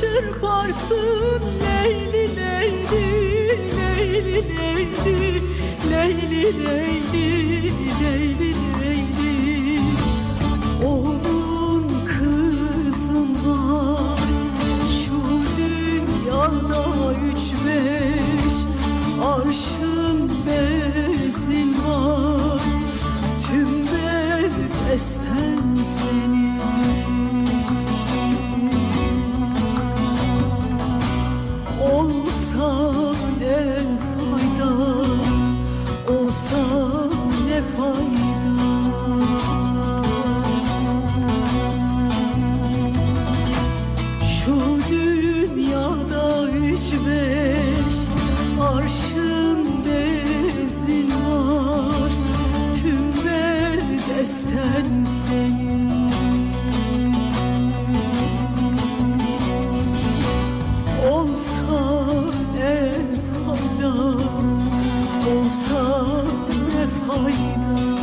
çırparsın. Leyli Leyli Leyli Leyli. Leyli Leyli Leyli. sensin. Olsa ne fayda Olsa ne fayda?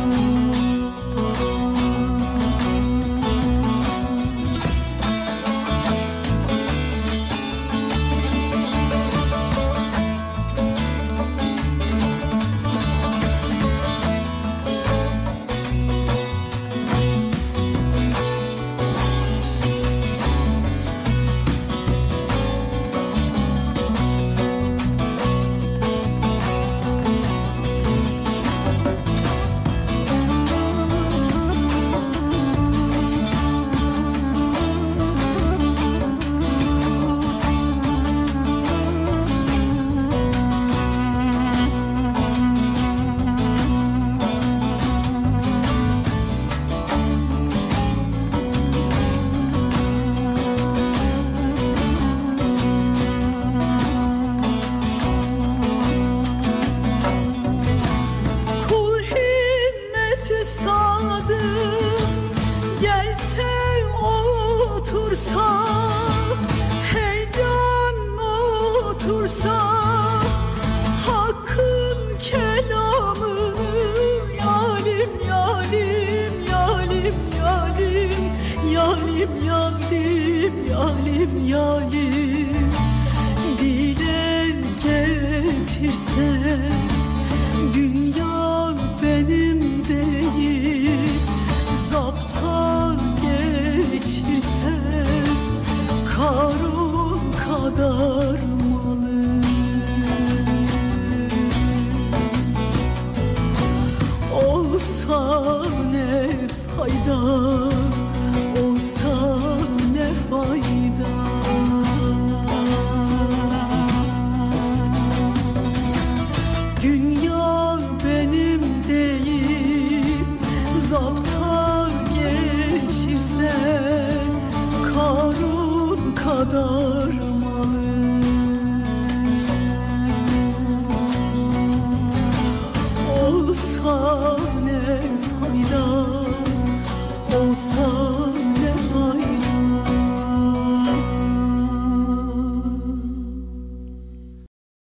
otursa heyecan otursa hakkın kelamı yalim yalim yalim yalim yalim yalim yalim yalim. Dile getirse dünya Olsa ne fayda Olsa ne fayda?